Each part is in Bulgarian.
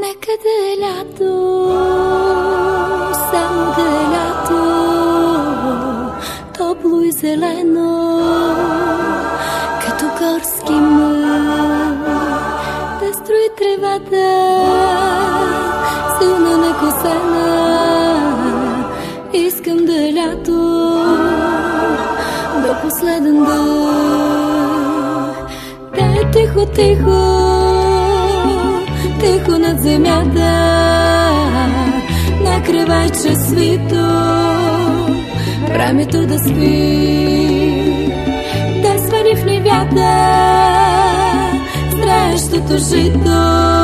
Некъде лято, само да е лято, топло и като горски мър, да строи тревата. лято до последен дъх. Те тихо, тихо, тихо над земята, на че свито, времето да спи. да свари в нивята, знаещото жито.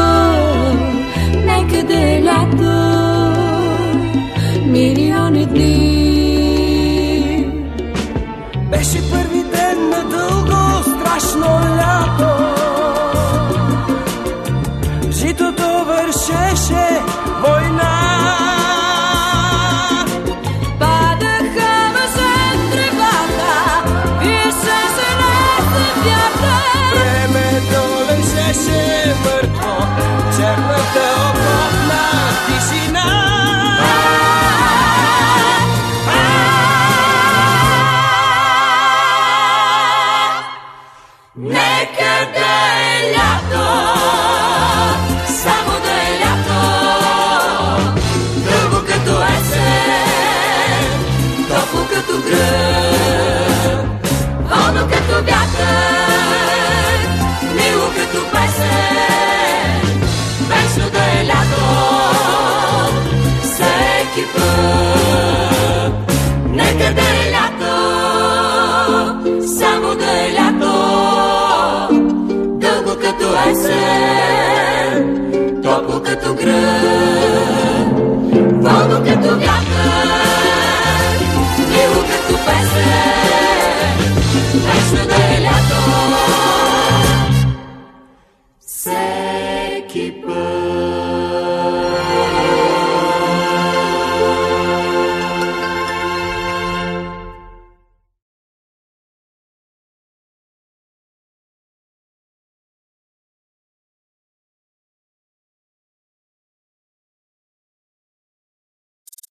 Vreme doleže się mrtwo, ciemne песен, топло като гръб, водно като вятър, мило като песен, вечно да е лято. Всеки път.